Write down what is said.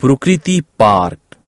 प्रकृति पार्क।